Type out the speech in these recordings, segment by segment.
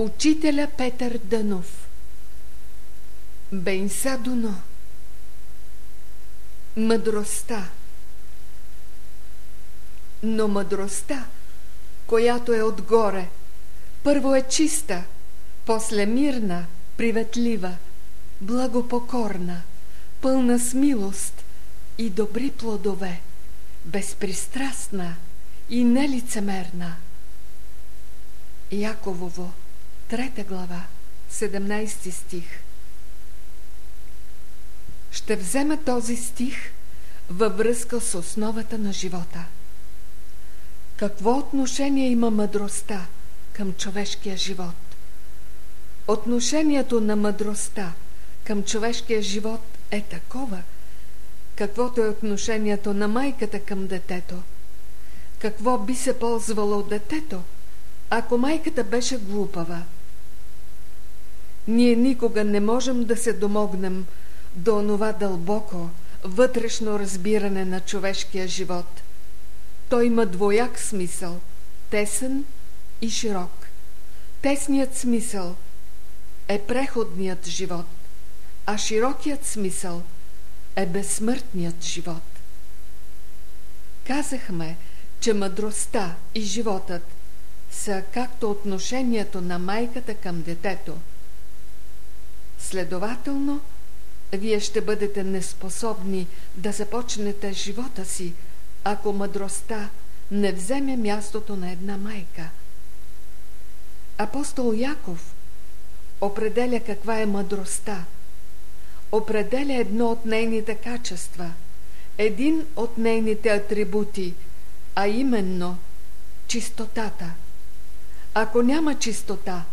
Учителя Петър Дънов. Бейнса Дуно. Мъдростта. Но мъдростта, която е отгоре, първо е чиста, после мирна, приветлива, благопокорна, пълна с милост и добри плодове, безпристрастна и нелицемерна. Яковово Трета глава, 17 стих. Ще взема този стих във връзка с основата на живота. Какво отношение има мъдростта към човешкия живот? Отношението на мъдростта към човешкия живот е такова, каквото е отношението на майката към детето. Какво би се ползвало детето, ако майката беше глупава? Ние никога не можем да се домогнем до онова дълбоко, вътрешно разбиране на човешкия живот. Той има двояк смисъл – тесен и широк. Тесният смисъл е преходният живот, а широкият смисъл е безсмъртният живот. Казахме, че мъдростта и животът са както отношението на майката към детето – Следователно, вие ще бъдете неспособни да започнете живота си, ако мъдростта не вземе мястото на една майка. Апостол Яков определя каква е мъдростта. Определя едно от нейните качества, един от нейните атрибути, а именно чистотата. Ако няма чистота,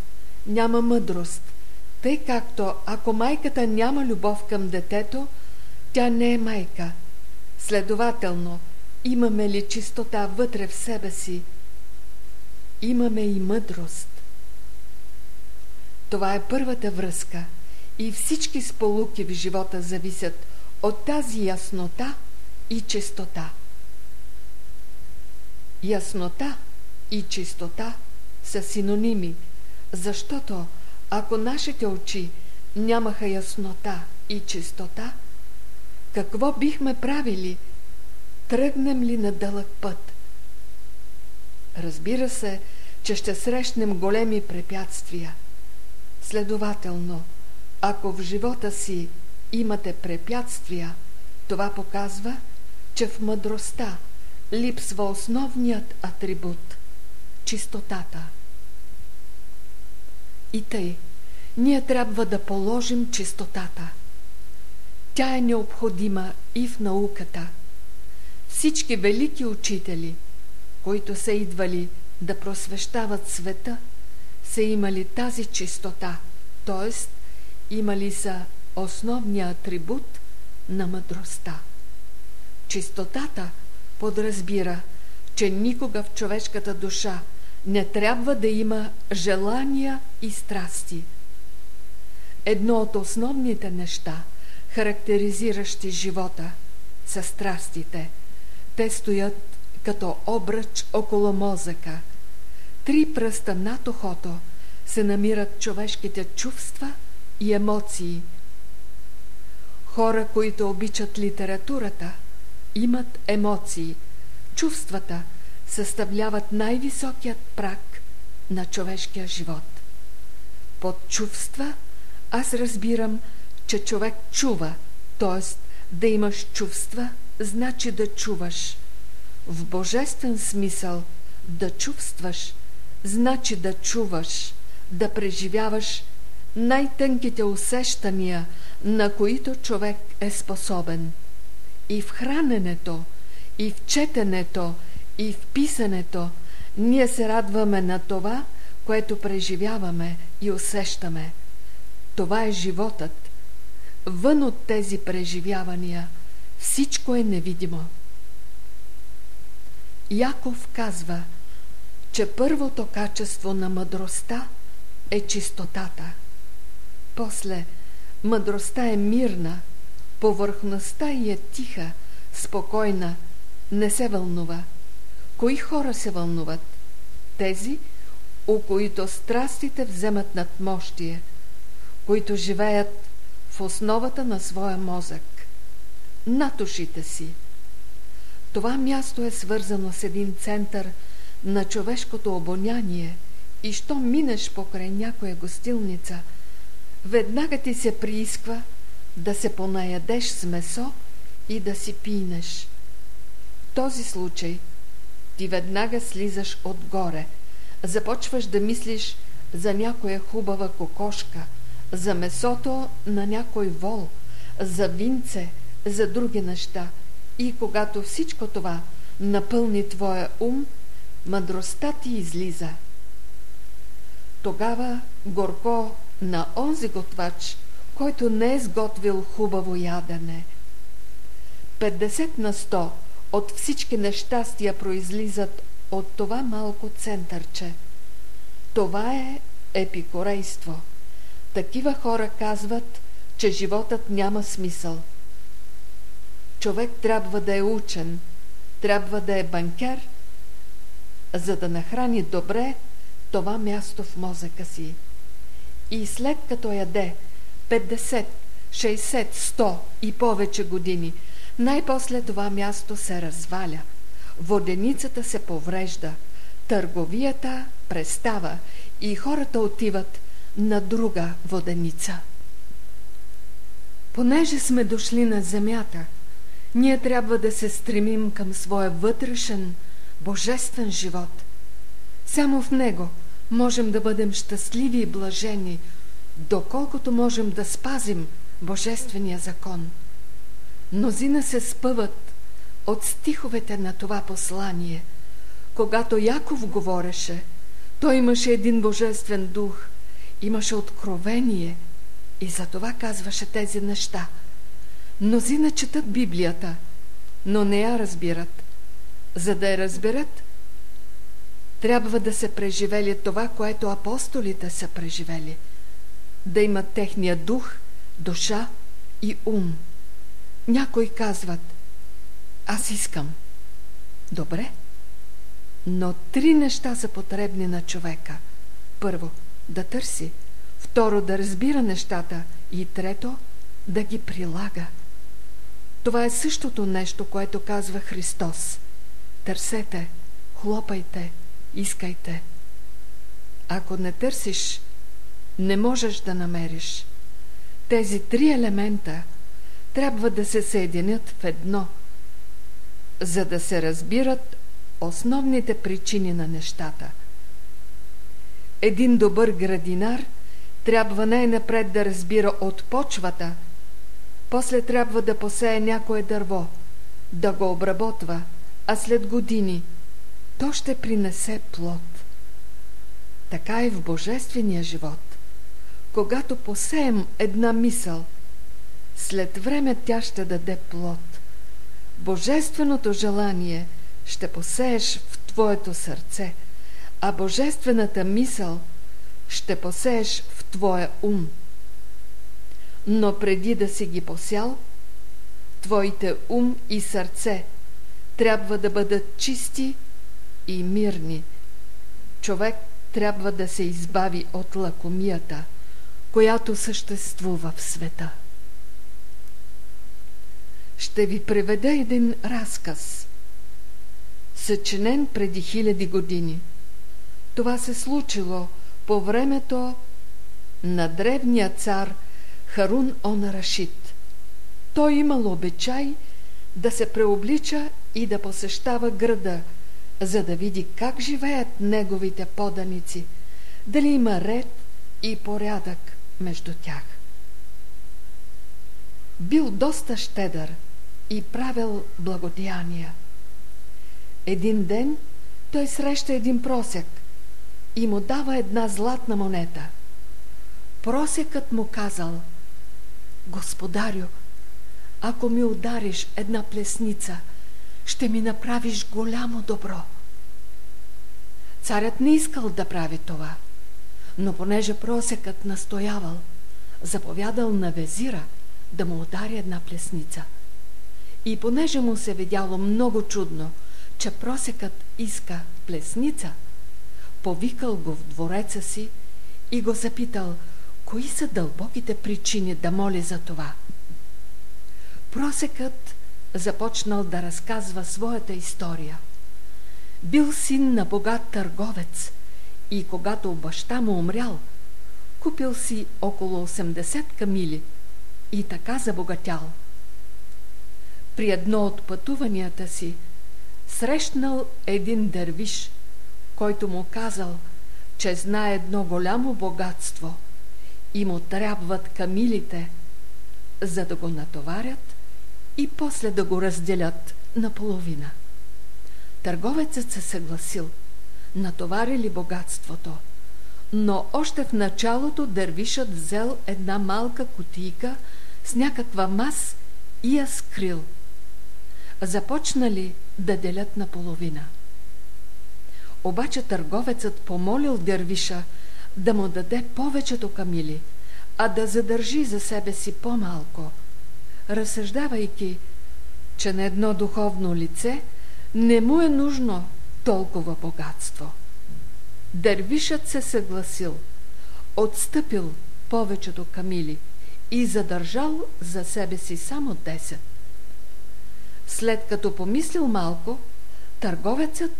няма мъдрост – тъй както ако майката няма любов към детето, тя не е майка. Следователно, имаме ли чистота вътре в себе си, имаме и мъдрост. Това е първата връзка и всички сполуки в живота зависят от тази яснота и чистота. Яснота и чистота са синоними, защото ако нашите очи нямаха яснота и чистота, какво бихме правили, тръгнем ли на дълъг път? Разбира се, че ще срещнем големи препятствия. Следователно, ако в живота си имате препятствия, това показва, че в мъдростта липсва основният атрибут – чистотата. И тъй, ние трябва да положим чистотата. Тя е необходима и в науката. Всички велики учители, които са идвали да просвещават света, са имали тази чистота, т.е. имали са основния атрибут на мъдростта. Чистотата подразбира, че никога в човешката душа не трябва да има желания и страсти. Едно от основните неща, характеризиращи живота, са страстите. Те стоят като обръч около мозъка. Три пръста над ухото се намират човешките чувства и емоции. Хора, които обичат литературата, имат емоции. Чувствата – съставляват най-високият прак на човешкия живот. Под чувства аз разбирам, че човек чува, т.е. да имаш чувства, значи да чуваш. В божествен смисъл да чувстваш, значи да чуваш, да преживяваш най-тънките усещания, на които човек е способен. И в храненето, и в четенето, и в писането ние се радваме на това, което преживяваме и усещаме. Това е животът. Вън от тези преживявания всичко е невидимо. Яков казва, че първото качество на мъдростта е чистотата. После, мъдростта е мирна, повърхността й е тиха, спокойна, не се вълнува – Кои хора се вълнуват? Тези, у които страстите вземат над мощие, които живеят в основата на своя мозък, над ушите си. Това място е свързано с един център на човешкото обоняние и що минеш покрай някоя гостилница, веднага ти се приисква да се понаядеш с месо и да си пинеш. В този случай ти веднага слизаш отгоре, започваш да мислиш за някоя хубава кокошка, за месото на някой вол, за винце, за други неща. И когато всичко това напълни твоя ум, мъдростта ти излиза. Тогава горко на онзи готвач, който не е сготвил хубаво ядене. 50 на 100 от всички нещастия произлизат от това малко центърче. Това е епикорейство. Такива хора казват, че животът няма смисъл. Човек трябва да е учен, трябва да е банкер, за да нахрани добре това място в мозъка си. И след като яде 50, 60, 100 и повече години, най-после това място се разваля. Воденицата се поврежда, търговията престава и хората отиват на друга воденица. Понеже сме дошли на земята, ние трябва да се стремим към своя вътрешен, божествен живот. Само в него можем да бъдем щастливи и блажени, доколкото можем да спазим Божествения закон. Мнозина се спъват от стиховете на това послание. Когато Яков говореше, той имаше един божествен дух, имаше откровение и за това казваше тези неща. Мнозина четат Библията, но не я разбират. За да я разберат, трябва да се преживели това, което апостолите са преживели. Да имат техния дух, душа и ум. Някои казват, аз искам. Добре. Но три неща са потребни на човека. Първо, да търси. Второ, да разбира нещата. И трето, да ги прилага. Това е същото нещо, което казва Христос. Търсете, хлопайте, искайте. Ако не търсиш, не можеш да намериш. Тези три елемента трябва да се съединят в едно, за да се разбират основните причини на нещата. Един добър градинар трябва най-напред да разбира от почвата, после трябва да посее някое дърво, да го обработва, а след години то ще принесе плод. Така и в Божествения живот. Когато посеем една мисъл, след време тя ще даде плод. Божественото желание ще посееш в твоето сърце, а божествената мисъл ще посееш в твоя ум. Но преди да си ги посял, твоите ум и сърце трябва да бъдат чисти и мирни. Човек трябва да се избави от лакомията, която съществува в света. Ще ви преведа един разказ, съчинен преди хиляди години. Това се случило по времето на древния цар Харун Он Рашид. Той имал обичай да се преоблича и да посещава града, за да види как живеят неговите поданици, дали има ред и порядък между тях. Бил доста щедър и правил благодеяния. Един ден той среща един просек и му дава една златна монета. Просекът му казал Господарю, ако ми удариш една плесница, ще ми направиш голямо добро. Царят не искал да прави това, но понеже просекът настоявал, заповядал на везира да му удари една плесница. И понеже му се видяло много чудно, че просекът иска плесница, повикал го в двореца си и го запитал, кои са дълбоките причини да моли за това. Просекът започнал да разказва своята история. Бил син на богат търговец и когато баща му умрял, купил си около 80 камили и така забогатял. При едно от пътуванията си срещнал един дървиш, който му казал, че знае едно голямо богатство и му трябват камилите, за да го натоварят и после да го разделят наполовина. Търговецът се съгласил, натоварили богатството, но още в началото дървишът взел една малка кутийка с някаква мас и я скрил. Започнали да делят наполовина. Обаче търговецът помолил дървиша да му даде повечето камили, а да задържи за себе си по-малко, разсъждавайки, че на едно духовно лице не му е нужно толкова богатство. Дървишът се съгласил, отстъпил повечето камили и задържал за себе си само 10. След като помислил малко, търговецът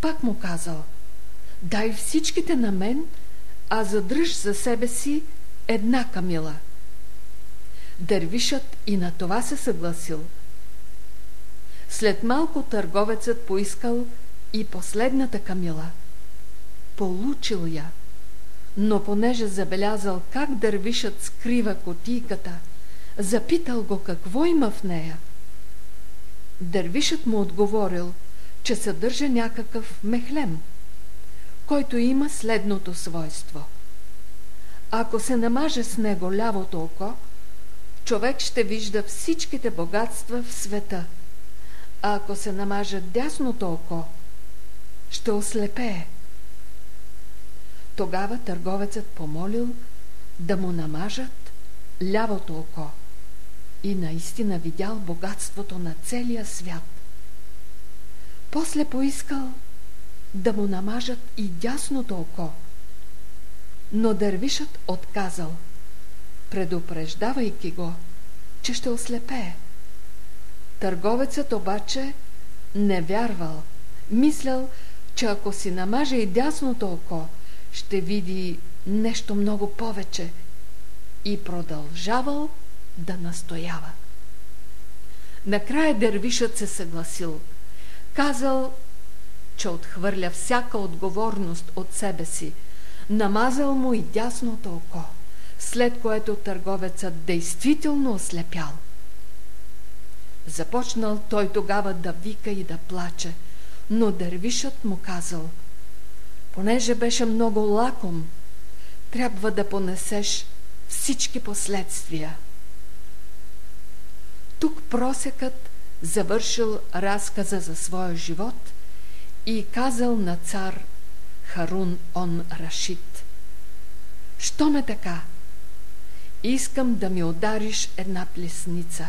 пак му казал Дай всичките на мен, а задръж за себе си една камила. Дървишът и на това се съгласил. След малко търговецът поискал и последната камила. Получил я, но понеже забелязал как дървишът скрива котийката, запитал го какво има в нея. Дървишът му отговорил, че съдържа някакъв мехлем, който има следното свойство. Ако се намаже с него лявото око, човек ще вижда всичките богатства в света, а ако се намаже дясното око, ще ослепее. Тогава търговецът помолил да му намажат лявото око и наистина видял богатството на целия свят. После поискал да му намажат и дясното око, но дървишът отказал, предупреждавайки го, че ще ослепее. Търговецът обаче не вярвал, мислял, че ако си намаже и дясното око, ще види нещо много повече и продължавал да настоява. Накрая дървишът се съгласил. Казал, че отхвърля всяка отговорност от себе си. Намазал му и дясното око, след което търговецът действително ослепял. Започнал той тогава да вика и да плаче, но дървишът му казал, понеже беше много лаком, трябва да понесеш всички последствия. Тук просекът завършил разказа за своя живот и казал на цар Харун он Рашид Що ме така? Искам да ми удариш една плесница.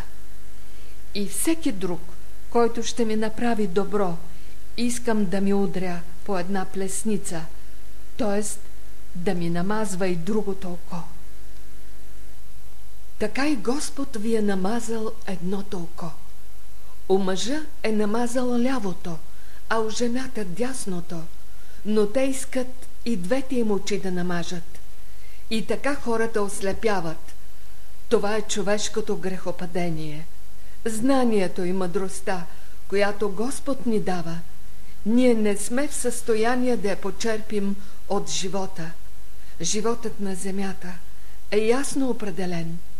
И всеки друг, който ще ми направи добро, искам да ми удря по една плесница, т.е. да ми намазва и другото око. Така и Господ ви е намазал едното око. У мъжа е намазал лявото, а у жената дясното, но те искат и двете им очи да намажат. И така хората ослепяват. Това е човешкото грехопадение. Знанието и мъдростта, която Господ ни дава, ние не сме в състояние да я почерпим от живота. Животът на земята е ясно определен –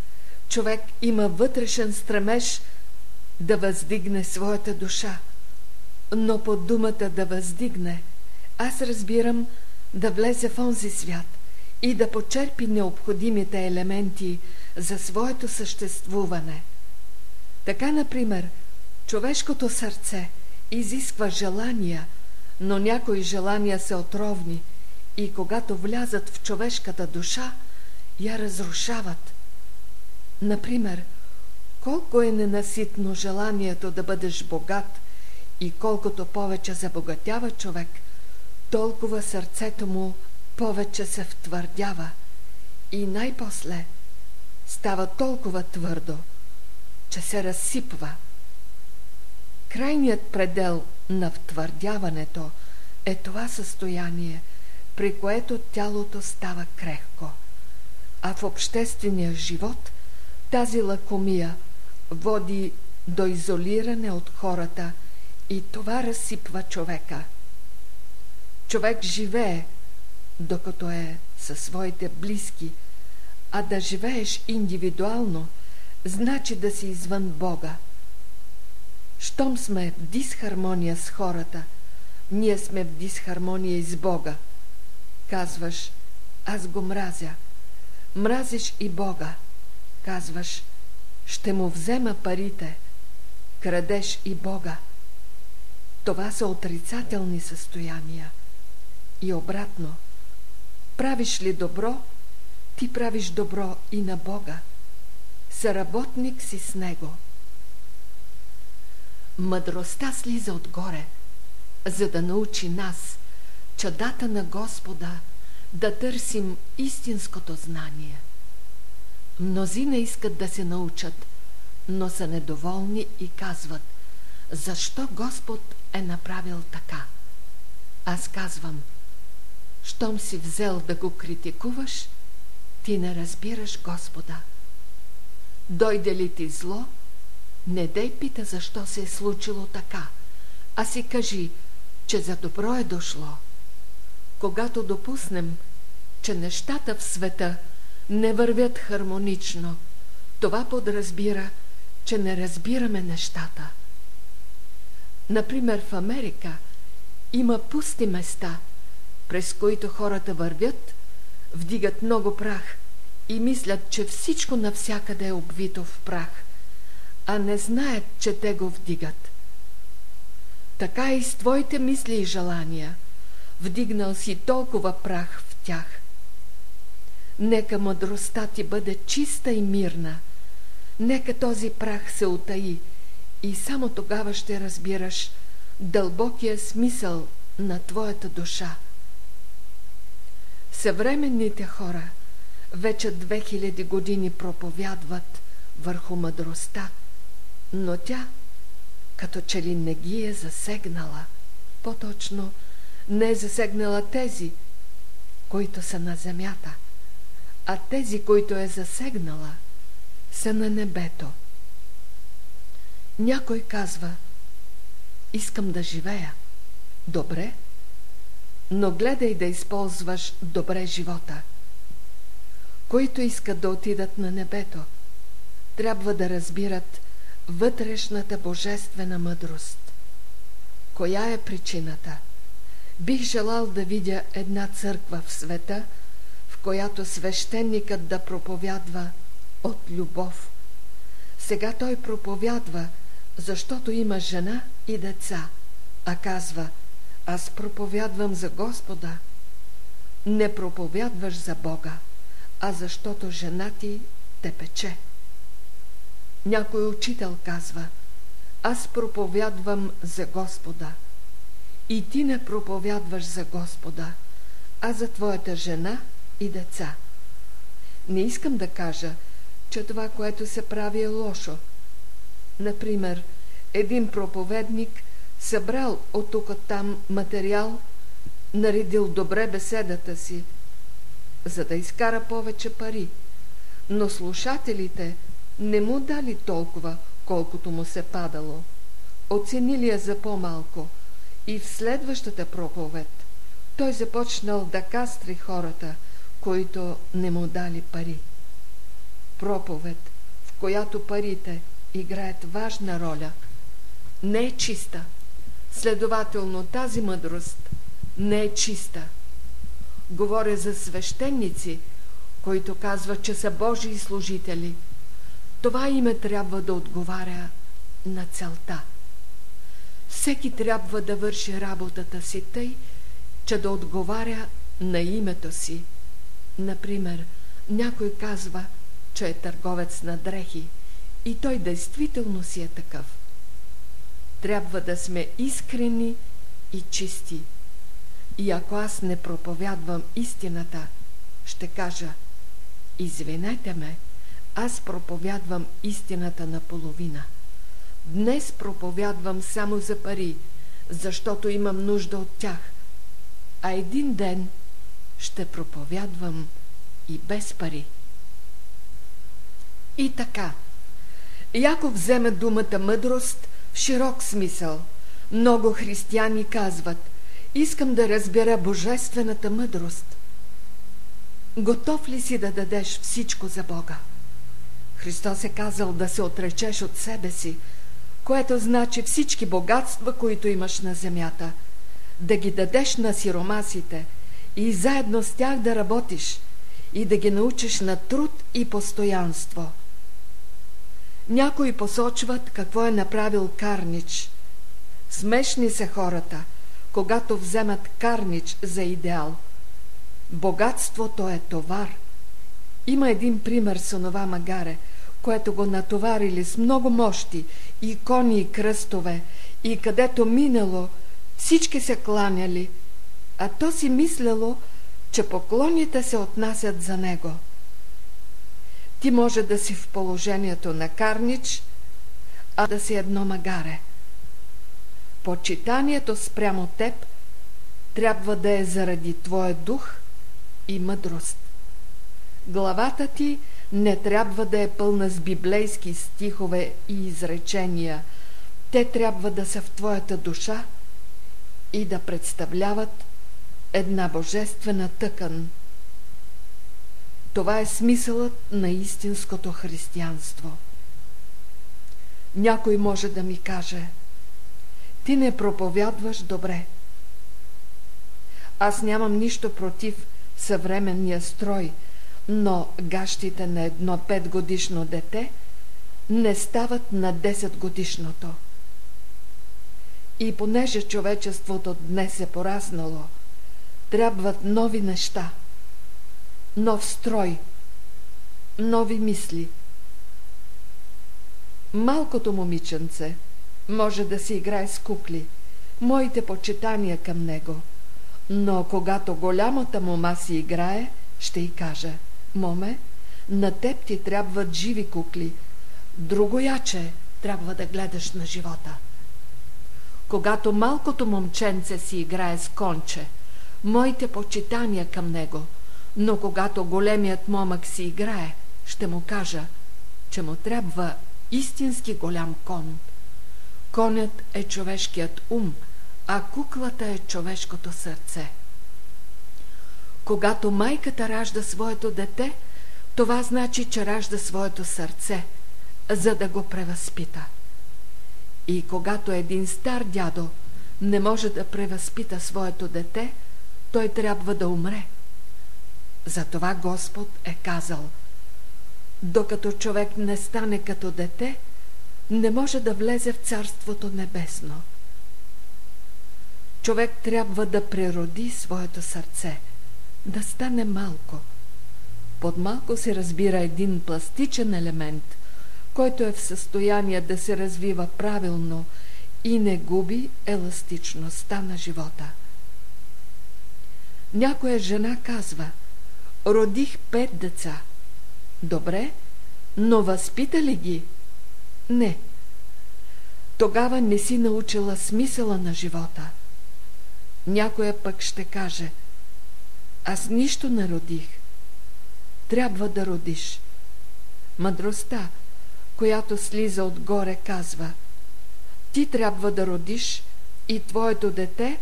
човек има вътрешен стремеж да въздигне своята душа. Но под думата да въздигне, аз разбирам да влезе в онзи свят и да почерпи необходимите елементи за своето съществуване. Така, например, човешкото сърце изисква желания, но някои желания са отровни и когато влязат в човешката душа, я разрушават. Например, колко е ненаситно желанието да бъдеш богат и колкото повече забогатява човек, толкова сърцето му повече се втвърдява и най-после става толкова твърдо, че се разсипва. Крайният предел на втвърдяването е това състояние, при което тялото става крехко. А в обществения живот тази лакомия води до изолиране от хората и това разсипва човека. Човек живее, докато е със своите близки, а да живееш индивидуално, значи да си извън Бога. Щом сме в дисхармония с хората, ние сме в дисхармония и с Бога. Казваш, аз го мразя. Мразиш и Бога. Казваш, ще му взема парите. Крадеш и Бога. Това са отрицателни състояния. И обратно, правиш ли добро, ти правиш добро и на Бога. Съработник си с Него. Мъдростта слиза отгоре, за да научи нас, чадата на Господа, да търсим истинското знание. Мнозина искат да се научат, но са недоволни и казват, защо Господ е направил така? Аз казвам, щом си взел да го критикуваш, ти не разбираш Господа. Дойде ли ти зло, не дей пита защо се е случило така, а си кажи, че за добро е дошло. Когато допуснем, че нещата в света не вървят хармонично, това подразбира, че не разбираме нещата. Например, в Америка има пусти места, през които хората вървят, вдигат много прах и мислят, че всичко навсякъде е обвито в прах, а не знаят, че те го вдигат. Така и с твоите мисли и желания. Вдигнал си толкова прах в тях. Нека мъдростта ти бъде чиста и мирна. Нека този прах се утаи и само тогава ще разбираш дълбокия смисъл на твоята душа. Съвременните хора вече 2000 години проповядват върху мъдростта, но тя като че ли не ги е засегнала. По-точно, не е засегнала тези, които са на земята, а тези, които е засегнала, са на небето. Някой казва, искам да живея. Добре, но гледай да използваш добре живота. Които искат да отидат на небето, трябва да разбират вътрешната божествена мъдрост. Коя е причината? Бих желал да видя една църква в света, която свещеникът да проповядва от любов. Сега той проповядва, защото има жена и деца, а казва, аз проповядвам за Господа. Не проповядваш за Бога, а защото жена ти те пече. Някой учител казва, аз проповядвам за Господа. И ти не проповядваш за Господа, а за твоята жена и деца. Не искам да кажа, че това, което се прави е лошо. Например, един проповедник събрал от тук там материал, наредил добре беседата си, за да изкара повече пари, но слушателите – не му дали толкова, колкото му се падало. Оценили я за по-малко и в следващата проповед той започнал да кастри хората, които не му дали пари. Проповед, в която парите играят важна роля, не е чиста. Следователно тази мъдрост не е чиста. Говоря за свещеници, които казват, че са Божии служители – това име трябва да отговаря на целта. Всеки трябва да върши работата си тъй, че да отговаря на името си. Например, някой казва, че е търговец на дрехи и той действително си е такъв. Трябва да сме искрени и чисти. И ако аз не проповядвам истината, ще кажа Извинете ме, аз проповядвам истината на половина. Днес проповядвам само за пари, защото имам нужда от тях. А един ден ще проповядвам и без пари. И така, Яков вземе думата мъдрост в широк смисъл. Много християни казват, искам да разбера божествената мъдрост. Готов ли си да дадеш всичко за Бога? Христос е казал да се отречеш от себе си, което значи всички богатства, които имаш на земята, да ги дадеш на сиромасите и заедно с тях да работиш и да ги научиш на труд и постоянство. Някои посочват какво е направил Карнич. Смешни са хората, когато вземат Карнич за идеал. Богатството е товар. Има един пример с онова магаре – което го натоварили с много мощи, икони и кръстове, и където минало, всички се кланяли, а то си мислело, че поклоните се отнасят за него. Ти може да си в положението на Карнич, а да си едно магаре. Почитанието спрямо теб трябва да е заради твоя дух и мъдрост. Главата ти – не трябва да е пълна с библейски стихове и изречения. Те трябва да са в твоята душа и да представляват една божествена тъкан. Това е смисълът на истинското християнство. Някой може да ми каже Ти не проповядваш добре. Аз нямам нищо против съвременния строй – но гащите на едно петгодишно дете не стават на 10 годишното. И понеже човечеството днес е пораснало, трябват нови неща, нов строй, нови мисли. Малкото момиченце може да си играе с кукли, моите почитания към него, но когато голямата мома си играе, ще й кажа – Моме, на теб ти трябват живи кукли, друго яче трябва да гледаш на живота. Когато малкото момченце си играе с конче, моите почитания към него, но когато големият момък си играе, ще му кажа, че му трябва истински голям кон. Конят е човешкият ум, а куклата е човешкото сърце. Когато майката ражда своето дете, това значи, че ражда своето сърце, за да го превъзпита. И когато един стар дядо не може да превъзпита своето дете, той трябва да умре. Затова Господ е казал Докато човек не стане като дете, не може да влезе в Царството Небесно. Човек трябва да прероди своето сърце – да стане малко. Под малко се разбира един пластичен елемент, който е в състояние да се развива правилно и не губи еластичността на живота. Някоя жена казва Родих пет деца. Добре, но възпита ли ги? Не. Тогава не си научила смисъла на живота. Някоя пък ще каже – аз нищо не родих. Трябва да родиш. Мъдростта, която слиза отгоре, казва Ти трябва да родиш и твоето дете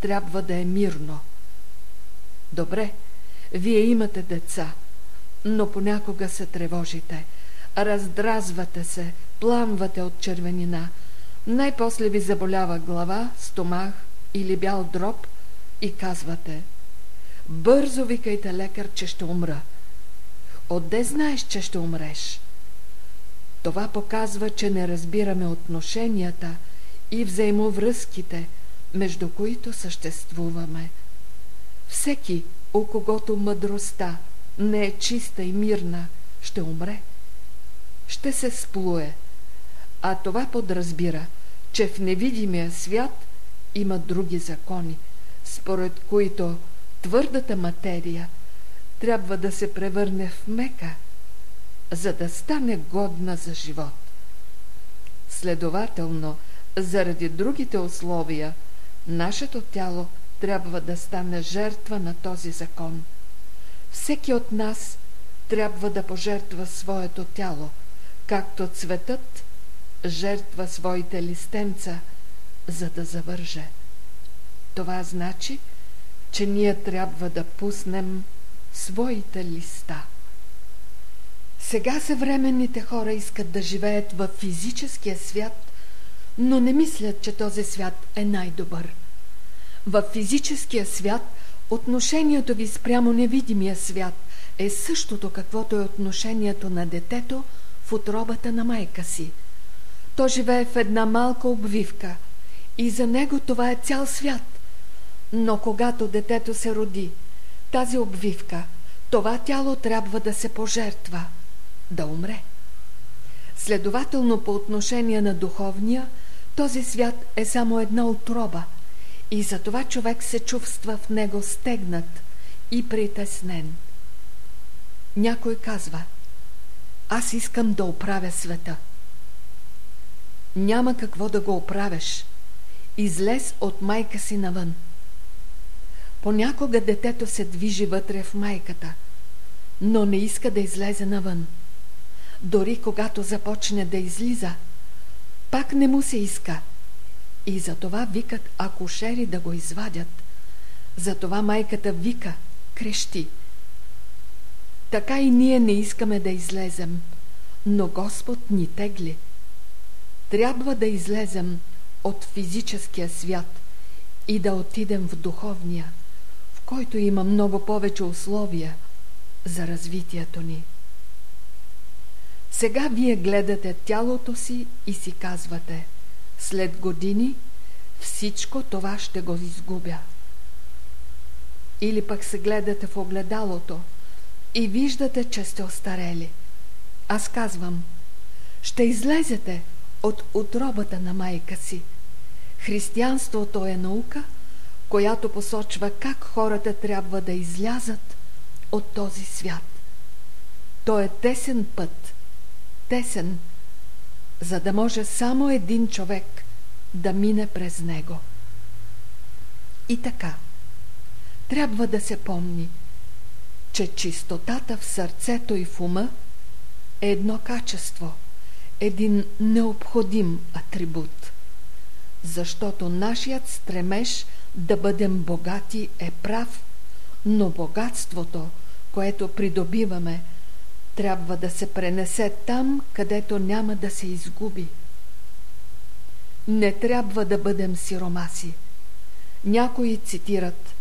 трябва да е мирно. Добре, вие имате деца, но понякога се тревожите, раздразвате се, пламвате от червенина, най-после ви заболява глава, стомах или бял дроб и казвате – Бързо викайте лекар, че ще умра. Отде знаеш, че ще умреш? Това показва, че не разбираме отношенията и взаимовръзките, между които съществуваме. Всеки, у когото мъдростта не е чиста и мирна, ще умре. Ще се сплуе. А това подразбира, че в невидимия свят има други закони – според които твърдата материя трябва да се превърне в мека, за да стане годна за живот. Следователно, заради другите условия, нашето тяло трябва да стане жертва на този закон. Всеки от нас трябва да пожертва своето тяло, както цветът жертва своите листенца, за да завърже. Това значи, че ние трябва да пуснем своите листа. Сега съвременните хора искат да живеят в физическия свят, но не мислят, че този свят е най-добър. В физическия свят отношението ви спрямо невидимия свят е същото, каквото е отношението на детето в отробата на майка си. То живее в една малка обвивка и за него това е цял свят. Но когато детето се роди, тази обвивка, това тяло трябва да се пожертва, да умре. Следователно по отношение на духовния, този свят е само една отроба и затова човек се чувства в него стегнат и притеснен. Някой казва, аз искам да оправя света. Няма какво да го оправяш. Излез от майка си навън. Понякога детето се движи вътре в майката, но не иска да излезе навън. Дори когато започне да излиза, пак не му се иска. И затова викат акушери да го извадят. Затова майката вика, крещи. Така и ние не искаме да излезем, но Господ ни тегли. Трябва да излезем от физическия свят и да отидем в духовния който има много повече условия за развитието ни. Сега вие гледате тялото си и си казвате след години всичко това ще го изгубя. Или пък се гледате в огледалото и виждате, че сте остарели. Аз казвам, ще излезете от отробата на майка си. Християнството е наука – която посочва как хората трябва да излязат от този свят. То е тесен път, тесен, за да може само един човек да мине през него. И така, трябва да се помни, че чистотата в сърцето и в ума е едно качество, един необходим атрибут, защото нашият стремеж – да бъдем богати е прав, но богатството, което придобиваме, трябва да се пренесе там, където няма да се изгуби. Не трябва да бъдем сиромаси. Някои цитират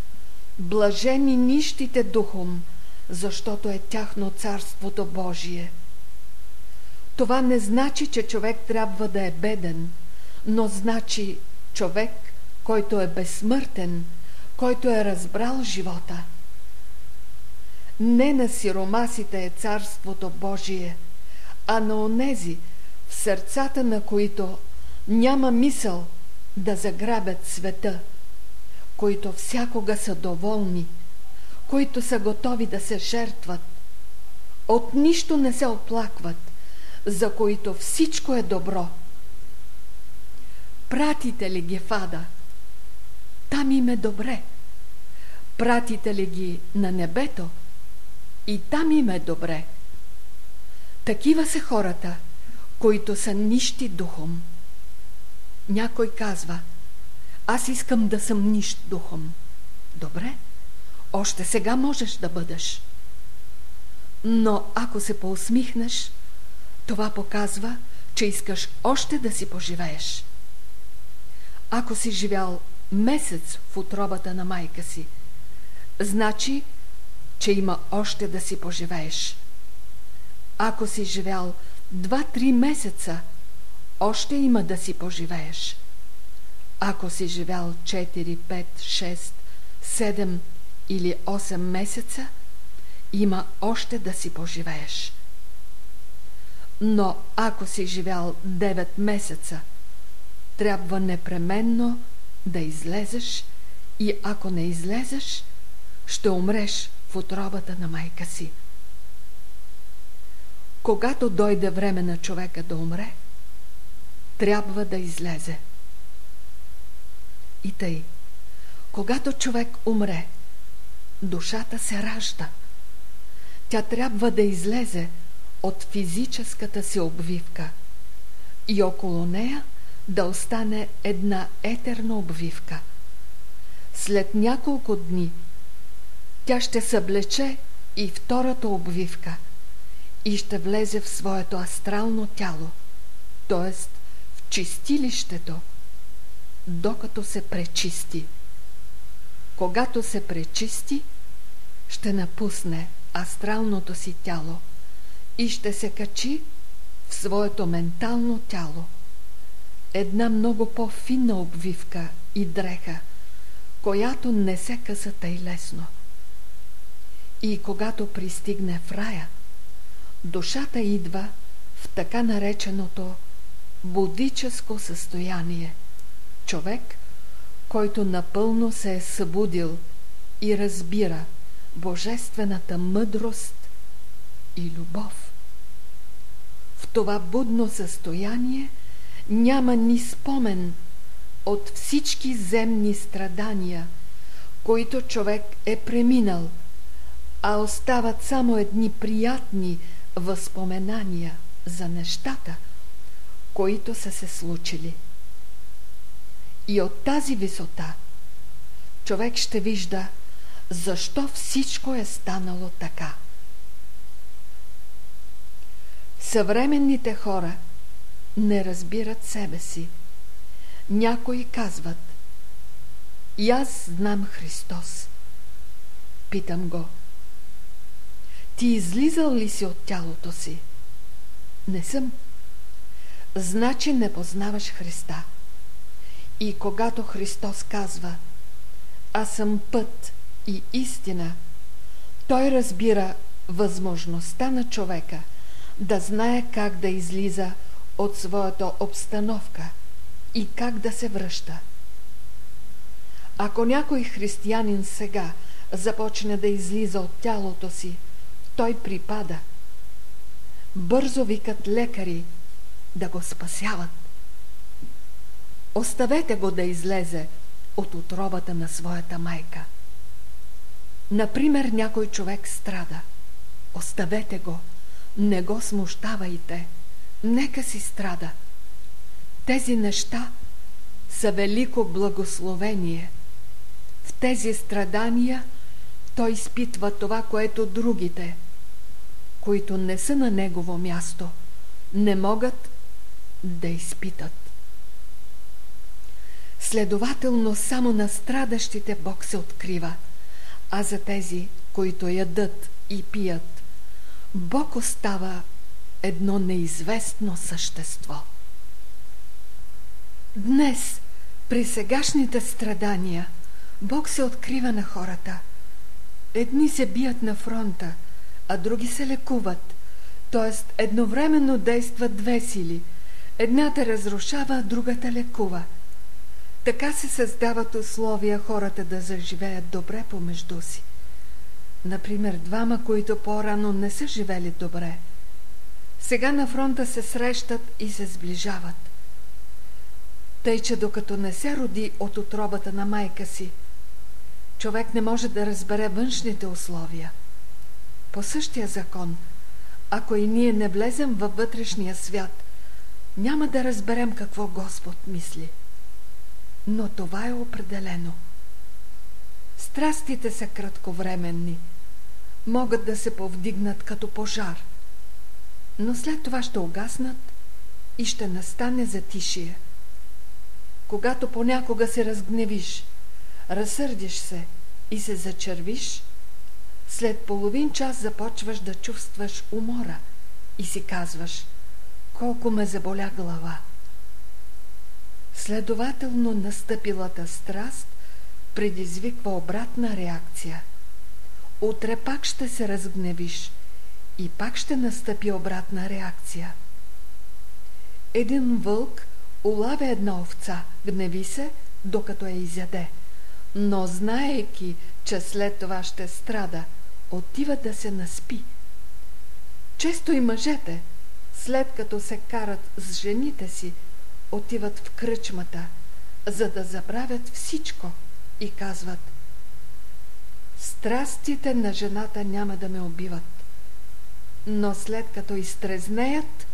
Блажени нищите духом, защото е тяхно царството Божие. Това не значи, че човек трябва да е беден, но значи човек който е безсмъртен, който е разбрал живота. Не на сиромасите е Царството Божие, а на онези, в сърцата на които няма мисъл да заграбят света, които всякога са доволни, които са готови да се жертват, от нищо не се оплакват, за които всичко е добро. Пратите ли ги фада – там им е добре. Пратите ли ги на небето, и там им е добре. Такива са хората, които са нищи духом. Някой казва, аз искам да съм нищ духом. Добре, още сега можеш да бъдеш. Но ако се поусмихнеш, това показва, че искаш още да си поживееш. Ако си живял месец в отробата на майка си, значи, че има още да си поживееш. Ако си живял два-три месеца, още има да си поживееш. Ако си живял 4, 5, 6, 7 или 8 месеца, има още да си поживееш. Но ако си живял 9 месеца, трябва непременно да излезеш и ако не излезеш, ще умреш в отробата на майка си. Когато дойде време на човека да умре, трябва да излезе. И тъй, когато човек умре, душата се ражда. Тя трябва да излезе от физическата си обвивка и около нея да остане една етерна обвивка. След няколко дни тя ще съблече и втората обвивка и ще влезе в своето астрално тяло, т.е. в чистилището, докато се пречисти. Когато се пречисти, ще напусне астралното си тяло и ще се качи в своето ментално тяло. Една много по-финна обвивка и дреха, която не се къса тъй лесно. И когато пристигне в рая, душата идва в така нареченото будическо състояние. Човек, който напълно се е събудил и разбира божествената мъдрост и любов. В това будно състояние няма ни спомен от всички земни страдания, които човек е преминал, а остават само едни приятни възпоменания за нещата, които са се случили. И от тази висота човек ще вижда защо всичко е станало така. Съвременните хора не разбират себе си. Някои казват И аз знам Христос. Питам го. Ти излизал ли си от тялото си? Не съм. Значи не познаваш Христа. И когато Христос казва Аз съм път и истина, той разбира възможността на човека да знае как да излиза от своята обстановка и как да се връща. Ако някой християнин сега започне да излиза от тялото си, той припада. Бързо викат лекари да го спасяват. Оставете го да излезе от отробата на своята майка. Например, някой човек страда. Оставете го. Не го смущавайте. Нека си страда. Тези неща са велико благословение. В тези страдания той изпитва това, което другите, които не са на негово място, не могат да изпитат. Следователно, само на страдащите Бог се открива, а за тези, които ядат и пият, Бог остава едно неизвестно същество. Днес, при сегашните страдания, Бог се открива на хората. Едни се бият на фронта, а други се лекуват, т.е. едновременно действат две сили. Едната разрушава, другата лекува. Така се създават условия хората да заживеят добре помежду си. Например, двама, които по-рано не са живели добре, сега на фронта се срещат и се сближават. Тъй, че докато не се роди от отробата на майка си, човек не може да разбере външните условия. По същия закон, ако и ние не влезем във вътрешния свят, няма да разберем какво Господ мисли. Но това е определено. Страстите са кратковременни. Могат да се повдигнат като пожар. Но след това ще угаснат и ще настане затишие. Когато понякога се разгневиш, разсърдиш се и се зачервиш, след половин час започваш да чувстваш умора и си казваш колко ме заболя глава. Следователно настъпилата страст предизвиква обратна реакция. Утре пак ще се разгневиш и пак ще настъпи обратна реакция. Един вълк улавя една овца, гневи се, докато я изяде. но знаейки, че след това ще страда, отива да се наспи. Често и мъжете, след като се карат с жените си, отиват в кръчмата, за да забравят всичко и казват Страстите на жената няма да ме убиват. Но след като изтрезнеят,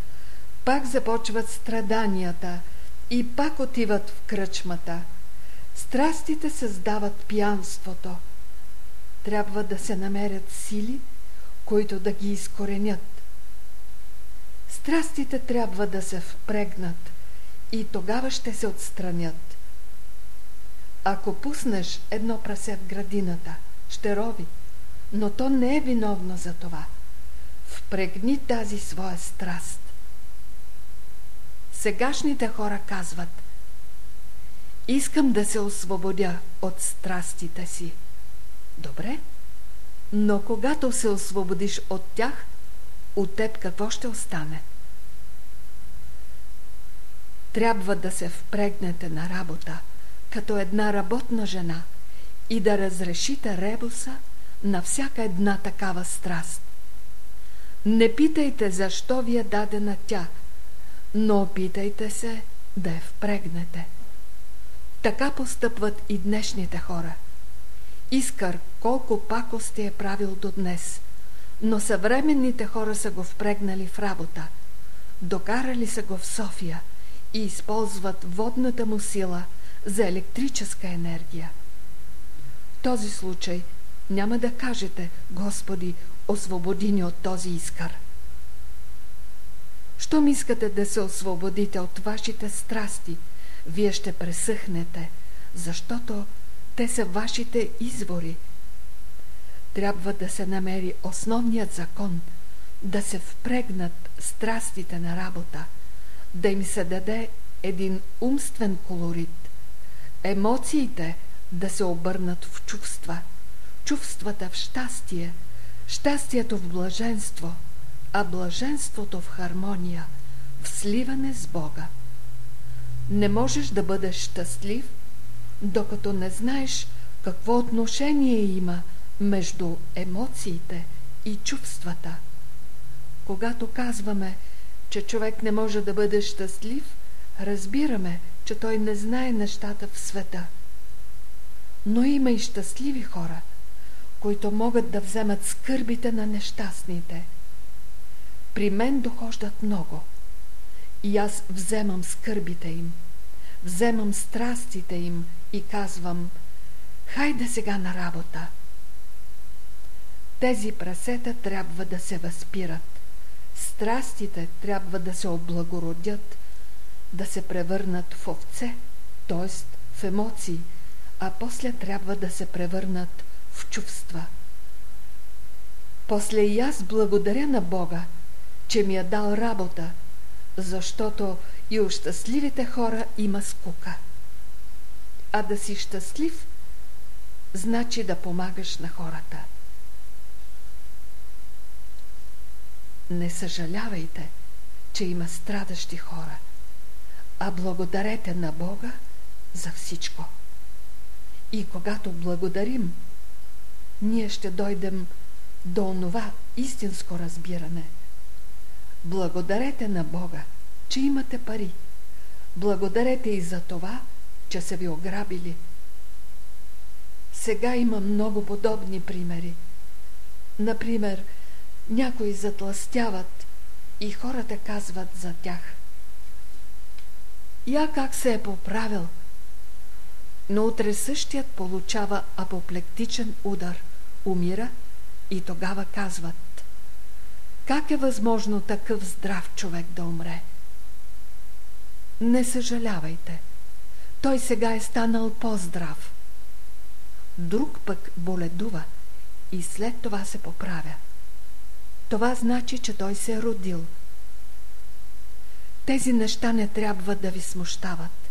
пак започват страданията и пак отиват в кръчмата. Страстите създават пянството. Трябва да се намерят сили, които да ги изкоренят. Страстите трябва да се впрегнат и тогава ще се отстранят. Ако пуснеш едно прасе в градината, ще рови, но то не е виновно за това. Впрегни тази своя страст. Сегашните хора казват Искам да се освободя от страстите си. Добре, но когато се освободиш от тях, от теб какво ще остане? Трябва да се впрегнете на работа, като една работна жена и да разрешите ребуса на всяка една такава страст. Не питайте защо ви е дадена тя, но опитайте се да я впрегнете. Така постъпват и днешните хора. Искър колко пакости е правил до днес, но съвременните хора са го впрегнали в работа. Докарали са го в София и използват водната му сила за електрическа енергия. В този случай няма да кажете, Господи, освободи ни от този искър. Щом искате да се освободите от вашите страсти, вие ще пресъхнете, защото те са вашите извори. Трябва да се намери основният закон, да се впрегнат страстите на работа, да им се даде един умствен колорит, емоциите да се обърнат в чувства, чувствата в щастие, щастието в блаженство – а блаженството в хармония, в сливане с Бога. Не можеш да бъдеш щастлив, докато не знаеш какво отношение има между емоциите и чувствата. Когато казваме, че човек не може да бъде щастлив, разбираме, че той не знае нещата в света. Но има и щастливи хора, които могат да вземат скърбите на нещастните – при мен дохождат много. И аз вземам скърбите им, вземам страстите им и казвам, хайде сега на работа. Тези прасета трябва да се възпират. Страстите трябва да се облагородят, да се превърнат в овце, т.е. в емоции, а после трябва да се превърнат в чувства. После и аз благодаря на Бога, че ми е дал работа, защото и у щастливите хора има скука. А да си щастлив, значи да помагаш на хората. Не съжалявайте, че има страдащи хора, а благодарете на Бога за всичко. И когато благодарим, ние ще дойдем до онова истинско разбиране – Благодарете на Бога, че имате пари. Благодарете и за това, че са ви ограбили. Сега има много подобни примери. Например, някои затластяват и хората казват за тях. Я как се е поправил, но утре същият получава апоплектичен удар, умира и тогава казват как е възможно такъв здрав човек да умре? Не съжалявайте. Той сега е станал по-здрав. Друг пък боледува и след това се поправя. Това значи, че той се е родил. Тези неща не трябва да ви смущават.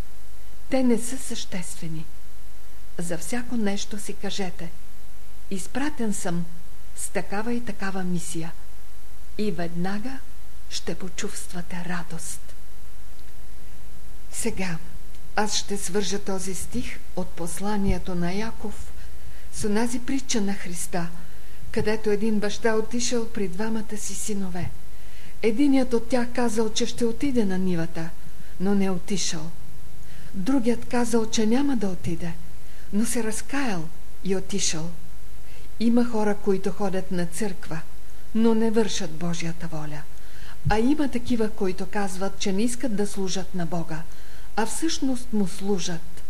Те не са съществени. За всяко нещо си кажете. Изпратен съм с такава и такава мисия – и веднага ще почувствате радост. Сега, Аз ще свържа този стих от посланието на Яков с онази притча на Христа, където един баща отишъл при двамата си синове. Единият от тях казал, че ще отиде на нивата, но не отишъл. Другият казал, че няма да отиде, но се разкаял и отишъл. Има хора, които ходят на църква, но не вършат Божията воля. А има такива, които казват, че не искат да служат на Бога, а всъщност му служат.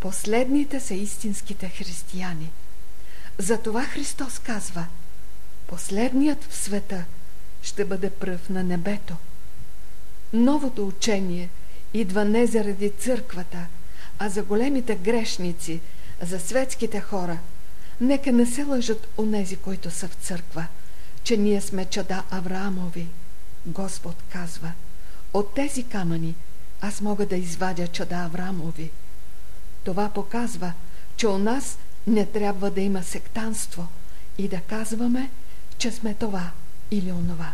Последните са истинските християни. Затова Христос казва, последният в света ще бъде пръв на небето. Новото учение идва не заради църквата, а за големите грешници, за светските хора. Нека не се лъжат онези, които са в църква, че ние сме чада Авраамови. Господ казва, от тези камъни аз мога да извадя чада Авраамови. Това показва, че у нас не трябва да има сектанство и да казваме, че сме това или онова.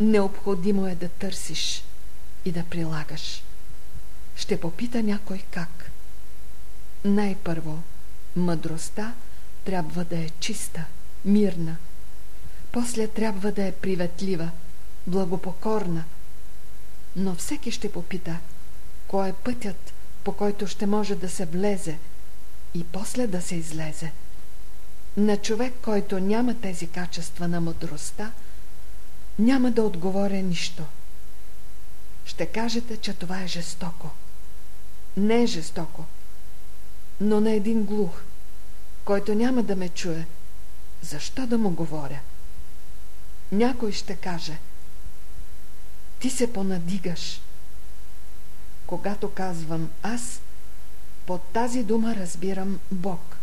Необходимо е да търсиш и да прилагаш. Ще попита някой как. Най-първо, мъдростта трябва да е чиста, мирна. После трябва да е приветлива, благопокорна. Но всеки ще попита, кой е пътят, по който ще може да се влезе и после да се излезе. На човек, който няма тези качества на мъдростта, няма да отговоря нищо. Ще кажете, че това е жестоко. Не е жестоко, но на един глух, който няма да ме чуе, защо да му говоря? Някой ще каже, ти се понадигаш. Когато казвам аз, под тази дума разбирам Бог.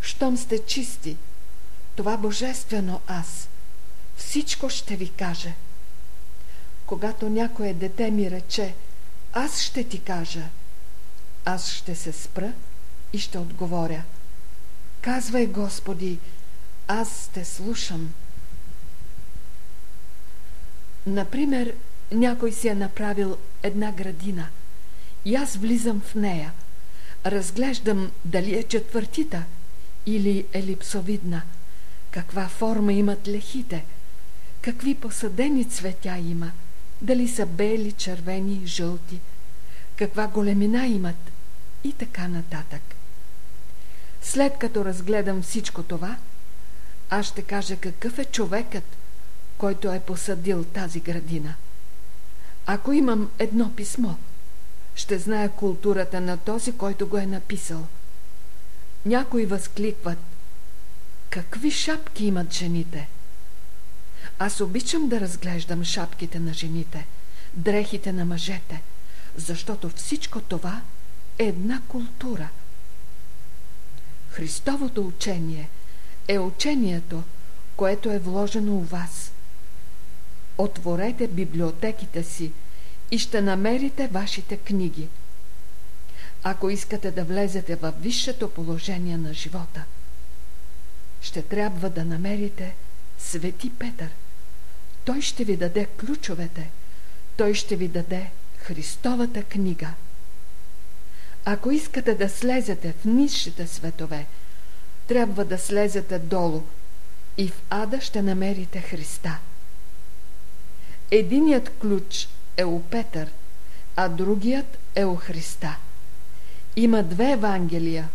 Щом сте чисти, това божествено аз, всичко ще ви каже. Когато някое дете ми рече, аз ще ти кажа, аз ще се спра и ще отговоря. Казвай, Господи, аз те слушам. Например, някой си е направил една градина и аз влизам в нея. Разглеждам дали е четвъртита или елипсовидна, каква форма имат лехите, какви посадени цветя има, дали са бели, червени, жълти, каква големина имат и така нататък. След като разгледам всичко това, аз ще кажа какъв е човекът, който е посадил тази градина. Ако имам едно писмо, ще зная културата на този, който го е написал. Някои възкликват Какви шапки имат жените? Аз обичам да разглеждам шапките на жените, дрехите на мъжете, защото всичко това е една култура. Христовото учение е учението, което е вложено у вас. Отворете библиотеките си и ще намерите вашите книги. Ако искате да влезете в висшето положение на живота, ще трябва да намерите Свети Петър. Той ще ви даде ключовете. Той ще ви даде Христовата книга. Ако искате да слезете в низшите светове, трябва да слезете долу и в ада ще намерите Христа. Единият ключ е у Петър, а другият е у Христа. Има две Евангелия.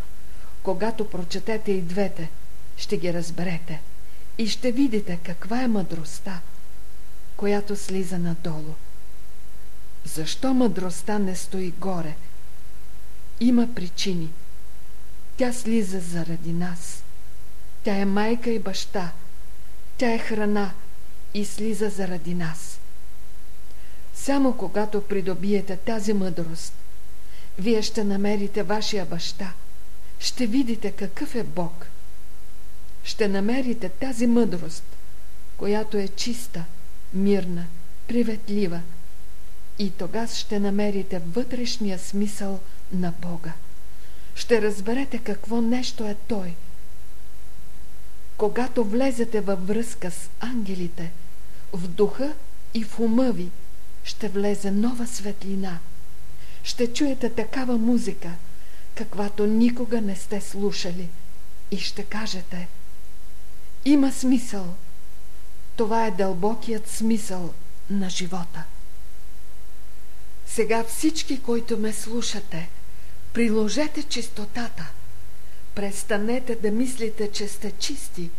Когато прочетете и двете, ще ги разберете и ще видите каква е мъдростта, която слиза надолу. Защо мъдростта не стои горе? Има причини. Тя слиза заради нас. Тя е майка и баща. Тя е храна и слиза заради нас. Само когато придобиете тази мъдрост, вие ще намерите вашия баща. Ще видите какъв е Бог. Ще намерите тази мъдрост, която е чиста, мирна, приветлива. И тогава ще намерите вътрешния смисъл на Бога. Ще разберете какво нещо е Той. Когато влезете във връзка с ангелите, в духа и в ума ви, ще влезе нова светлина. Ще чуете такава музика, каквато никога не сте слушали и ще кажете Има смисъл. Това е дълбокият смисъл на живота. Сега всички, които ме слушате, приложете чистотата. Престанете да мислите, че сте чисти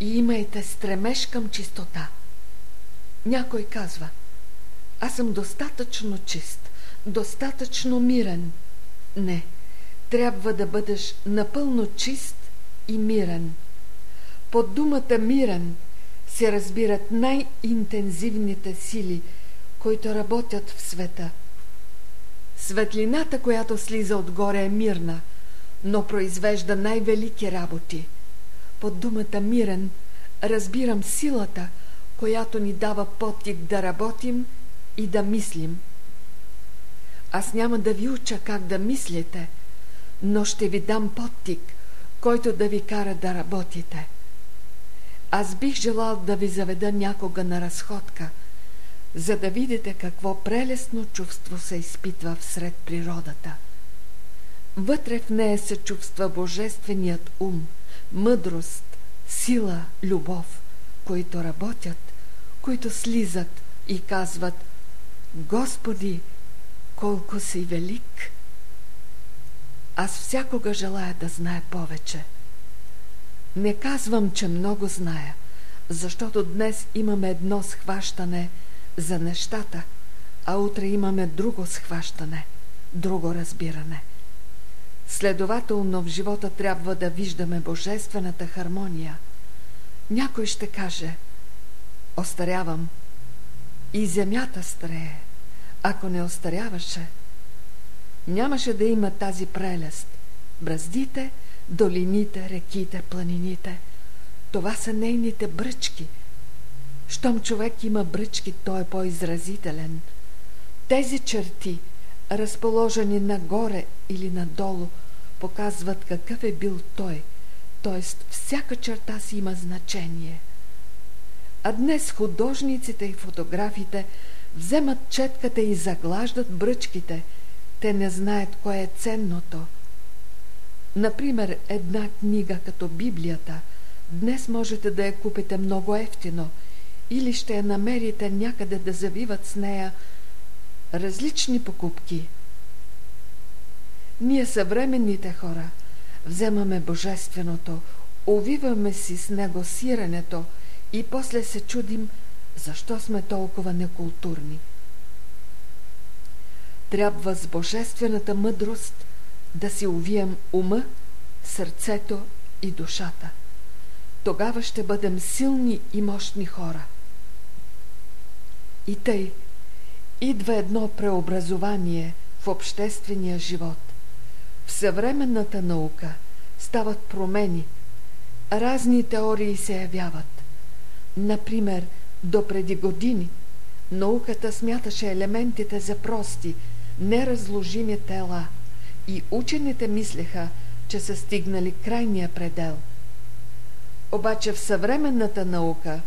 и имайте стремеж към чистота. Някой казва, аз съм достатъчно чист, достатъчно мирен. Не, трябва да бъдеш напълно чист и мирен. Под думата мирен се разбират най-интензивните сили, които работят в света. Светлината, която слиза отгоре е мирна, но произвежда най-велики работи. Под думата мирен разбирам силата, която ни дава потик да работим и да мислим. Аз няма да ви уча как да мислите, но ще ви дам подтик, който да ви кара да работите. Аз бих желал да ви заведа някога на разходка, за да видите какво прелесно чувство се изпитва всред природата. Вътре в нея се чувства божественият ум, мъдрост, сила, любов, които работят, които слизат и казват Господи, колко си велик! Аз всякога желая да знае повече. Не казвам, че много зная, защото днес имаме едно схващане за нещата, а утре имаме друго схващане, друго разбиране. Следователно в живота трябва да виждаме божествената хармония. Някой ще каже Остарявам. И земята старее. Ако не остаряваше, нямаше да има тази прелест. Браздите, долините, реките, планините. Това са нейните бръчки. Щом човек има бръчки, той е по-изразителен. Тези черти, разположени нагоре или надолу, показват какъв е бил той, т.е. всяка черта си има значение. А днес художниците и фотографите вземат четката и заглаждат бръчките. Те не знаят кое е ценното. Например, една книга като Библията днес можете да я купите много ефтино или ще я намерите някъде да завиват с нея различни покупки – ние съвременните хора вземаме божественото, увиваме си с него сирането и после се чудим, защо сме толкова некултурни. Трябва с божествената мъдрост да си увием ума, сърцето и душата. Тогава ще бъдем силни и мощни хора. И тъй, идва едно преобразование в обществения живот. В съвременната наука стават промени. Разни теории се явяват. Например, до преди години науката смяташе елементите за прости, неразложими тела и учените мислеха, че са стигнали крайния предел. Обаче в съвременната наука,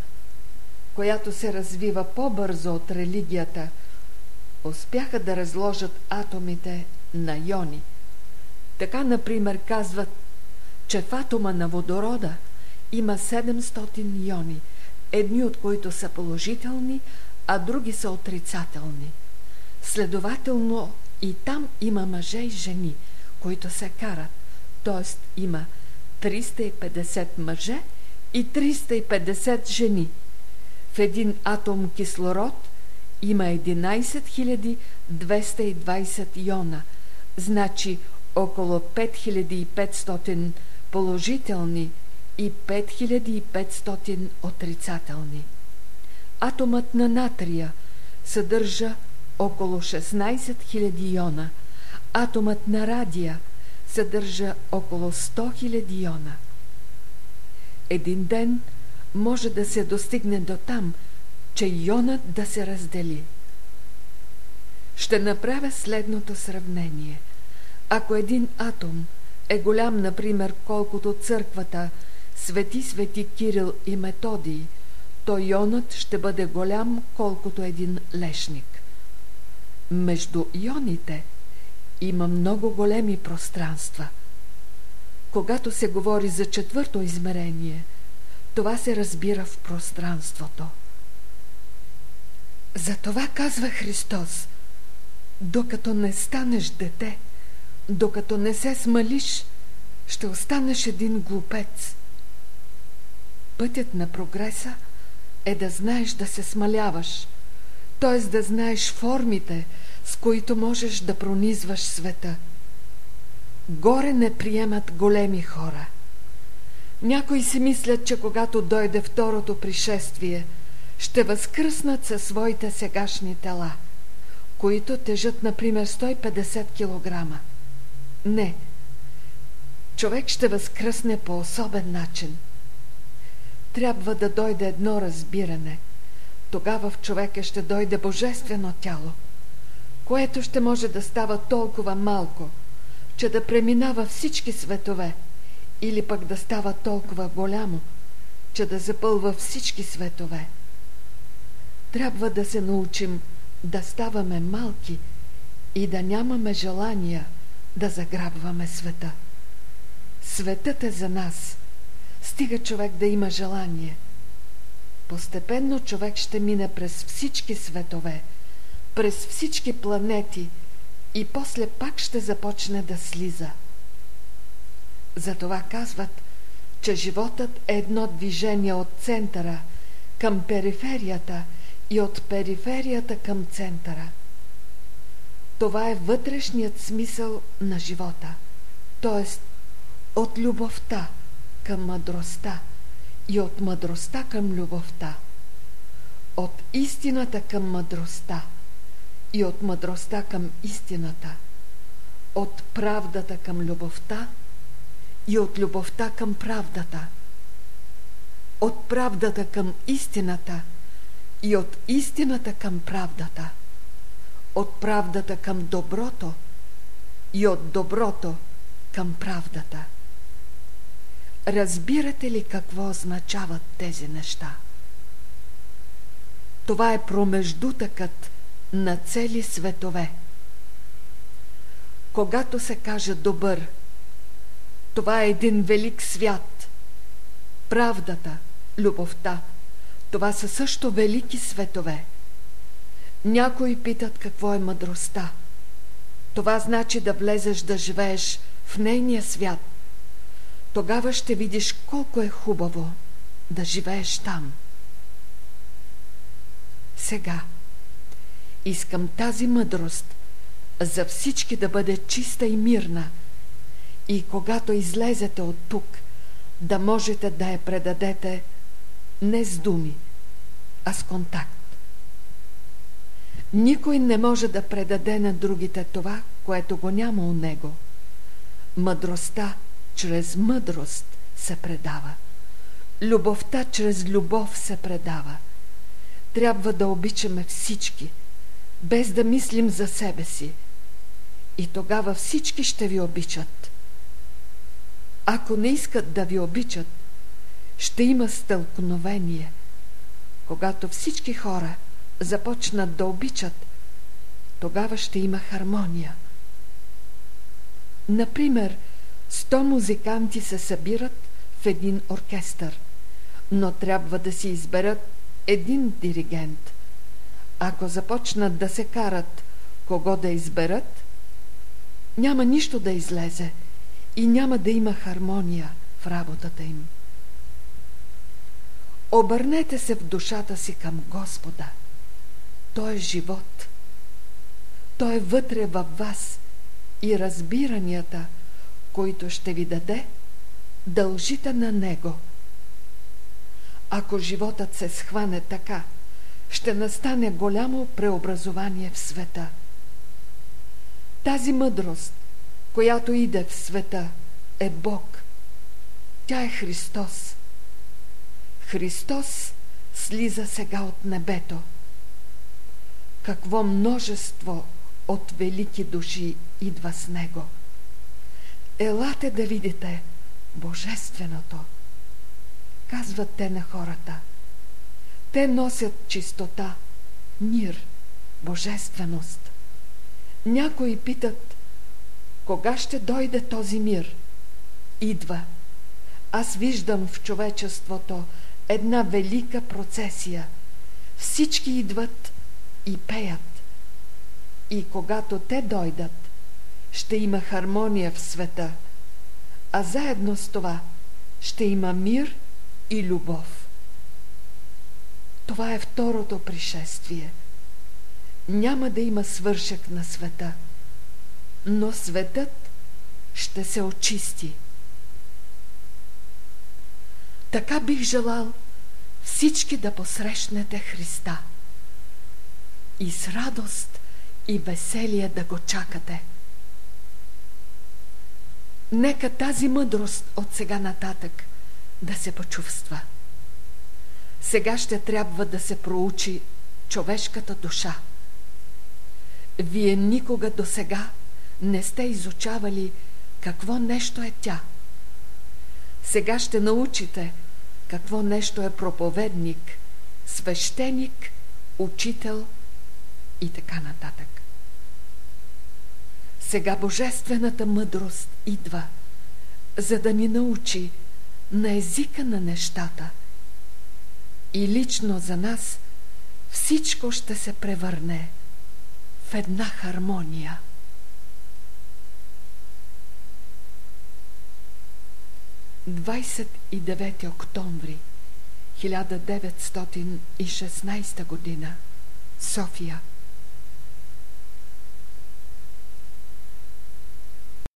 която се развива по-бързо от религията, успяха да разложат атомите на йони – така, например, казват, че в атома на водорода има 700 иони, едни от които са положителни, а други са отрицателни. Следователно и там има мъже и жени, които се карат, т.е. има 350 мъже и 350 жени. В един атом кислород има 11 220 иона, значи около 5500 положителни и 5500 отрицателни. Атомът на натрия съдържа около 16 000 иона, атомът на радия съдържа около 100 000 иона. Един ден може да се достигне до там, че ионът да се раздели. Ще направя следното сравнение – ако един атом е голям, например, колкото църквата, свети свети Кирил и Методий, то ионът ще бъде голям, колкото един лешник. между ионите има много големи пространства. Когато се говори за четвърто измерение, това се разбира в пространството. Затова казва Христос, докато не станеш дете, докато не се смалиш, ще останеш един глупец. Пътят на прогреса е да знаеш да се смаляваш, т.е. да знаеш формите, с които можеш да пронизваш света. Горе не приемат големи хора. Някои си мислят, че когато дойде второто пришествие, ще възкръснат със своите сегашни тела, които тежат, например, 150 кг. Не. Човек ще възкръсне по особен начин. Трябва да дойде едно разбиране. Тогава в човека ще дойде божествено тяло, което ще може да става толкова малко, че да преминава всички светове, или пък да става толкова голямо, че да запълва всички светове. Трябва да се научим да ставаме малки и да нямаме желания да заграбваме света. Светът е за нас. Стига човек да има желание. Постепенно човек ще мине през всички светове, през всички планети и после пак ще започне да слиза. Затова казват, че животът е едно движение от центъра към периферията и от периферията към центъра. Това е вътрешният смисъл на живота, т.е. от любовта към мъдростта и от мъдростта към любовта, от истината към мъдростта и от мъдростта към истината, от правдата към любовта и от любовта към правдата, от правдата към истината и от истината към правдата, от правдата към доброто и от доброто към правдата. Разбирате ли какво означават тези неща? Това е промеждутъкът на цели светове. Когато се каже добър, това е един велик свят. Правдата, любовта, това са също велики светове. Някои питат какво е мъдростта. Това значи да влезеш да живееш в нейния свят. Тогава ще видиш колко е хубаво да живееш там. Сега искам тази мъдрост за всички да бъде чиста и мирна – и когато излезете от тук, да можете да я предадете не с думи, а с контакт. Никой не може да предаде на другите това, което го няма у него. Мъдростта чрез мъдрост се предава. Любовта чрез любов се предава. Трябва да обичаме всички, без да мислим за себе си. И тогава всички ще ви обичат. Ако не искат да ви обичат, ще има стълкновение. Когато всички хора започнат да обичат, тогава ще има хармония. Например, сто музиканти се събират в един оркестър, но трябва да си изберат един диригент. Ако започнат да се карат кого да изберат, няма нищо да излезе – и няма да има хармония в работата им. Обърнете се в душата си към Господа. Той е живот. Той е вътре във вас и разбиранията, които ще ви даде, дължите на Него. Ако животът се схване така, ще настане голямо преобразование в света. Тази мъдрост която иде в света, е Бог. Тя е Христос. Христос слиза сега от небето. Какво множество от велики души идва с Него. Елате да видите Божественото. Казват те на хората. Те носят чистота, мир, божественост. Някои питат, кога ще дойде този мир? Идва. Аз виждам в човечеството една велика процесия. Всички идват и пеят. И когато те дойдат, ще има хармония в света, а заедно с това ще има мир и любов. Това е второто пришествие. Няма да има свършък на света, но светът ще се очисти. Така бих желал всички да посрещнете Христа и с радост и веселие да го чакате. Нека тази мъдрост от сега нататък да се почувства. Сега ще трябва да се проучи човешката душа. Вие никога до сега не сте изучавали какво нещо е тя. Сега ще научите какво нещо е проповедник, свещеник, учител и така нататък. Сега божествената мъдрост идва, за да ни научи на езика на нещата. И лично за нас всичко ще се превърне в една хармония. Двадесет и девети октомври 1916 година София